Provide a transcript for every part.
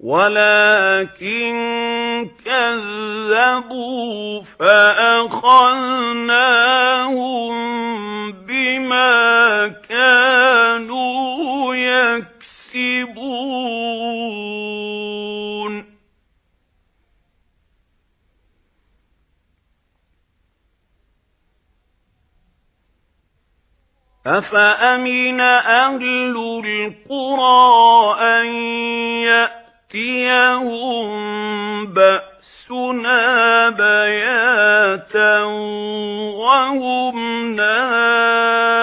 وَلَكِن كَذَّبُوا فَأَخَذْنَاهُم بِمَا كَانُوا يَكْسِبُونَ أَفَأَمِنَ أَهْلُ الْقُرَى أَن يَأْتِيَهُم يَأْتِيَهُم بَأْسُنَا بَيَاتًا وَهُمْ نَائِمُونَ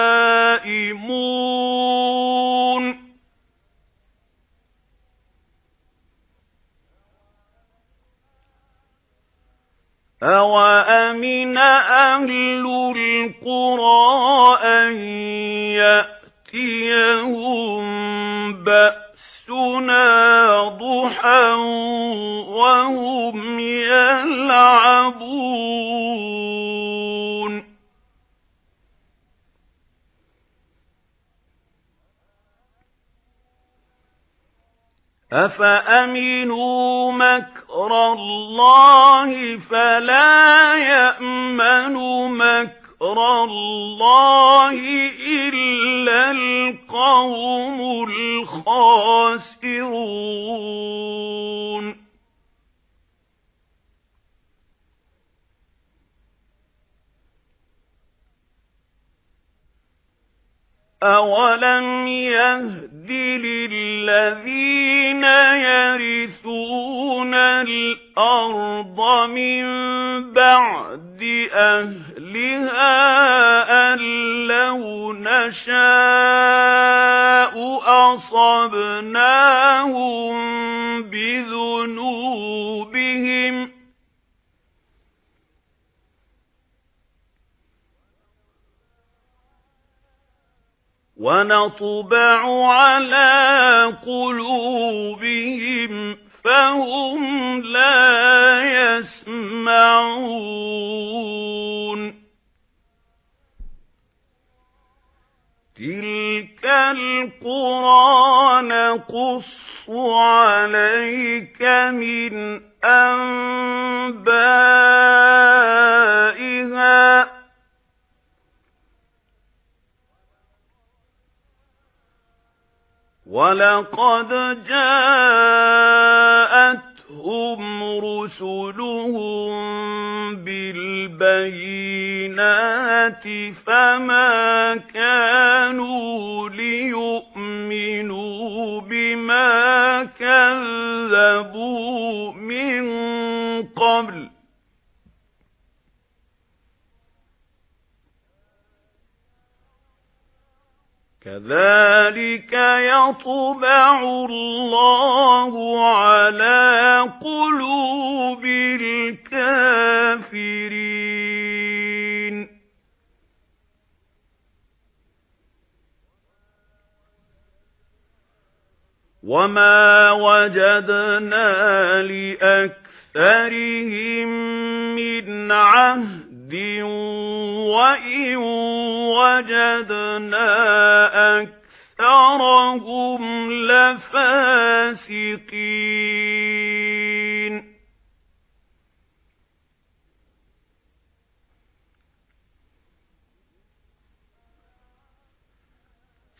أَوَأَمِنَ أَهْلُ الْقُرَىٰ يَلْعَبُونَ أَفَأَمِنُوا مَكْرَ اللَّهِ فَلَا يَأْمَنُ مَكْرَ اللَّهِ إِلَّا الْقَوْمُ الْخَاسِرُونَ أَوَلَمْ يَهْدِ لِلَّذِينَ يَرِثُونَ الْأَرْضَ مِنْ بَعْدِ أَهْلِهَا أَن لَّوْ نَشَاءُ أَصَبْنَاهُم بِذُنُوبِهِمْ وَنَطْبَعُ عَلَى قُلُوبِهِمْ فَهُمْ لَا يَسْمَعُونَ. تِلْكَ الْقُرَى نَقُصُّ عَلَيْكَ مِنْ أَنْبَائِهَا وَلَقَدْ جَاءَتْهُمْ رُسُلُهُم بِالْبَيِّنَاتِ فَمَا كَانُوا لِيُؤْمِنُوا بِمَا كَذَّبُوا مِن قَبْلُ كَذَلِكَ يَطْبَعُ اللَّهُ عَلَى قُلُوبِ الْكَافِرِينَ. وَمَا وَجَدْنَا لِأَكْثَرِهِم مِّنْ عَهْدٍ وَإِن وَجَدْنَا أَكْثَرَهُمْ لَفَاسِقِينَ.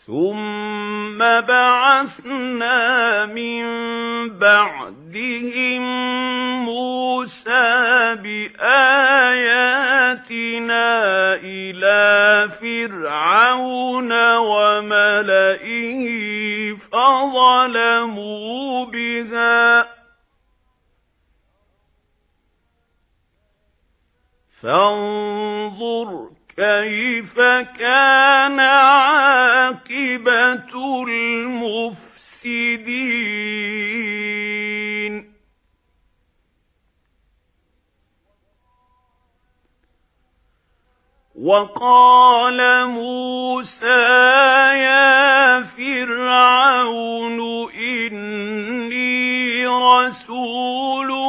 ثُمَّ بَعَثْنَا مِن بَعْدِهِم مُوسَى بِآيَاتِنَا إِلَى فِرْعَوْنَ وَمَلَئِهِ فَظَلَمُوا بِهَا فَانظُرْ كَيْفَ كَانَ عَاقِبَةُ الْمُفْسِدِينَ وَقَالَ مُوسَى يَا فِرْعَوْنُ إِنِّي رَسُولٌ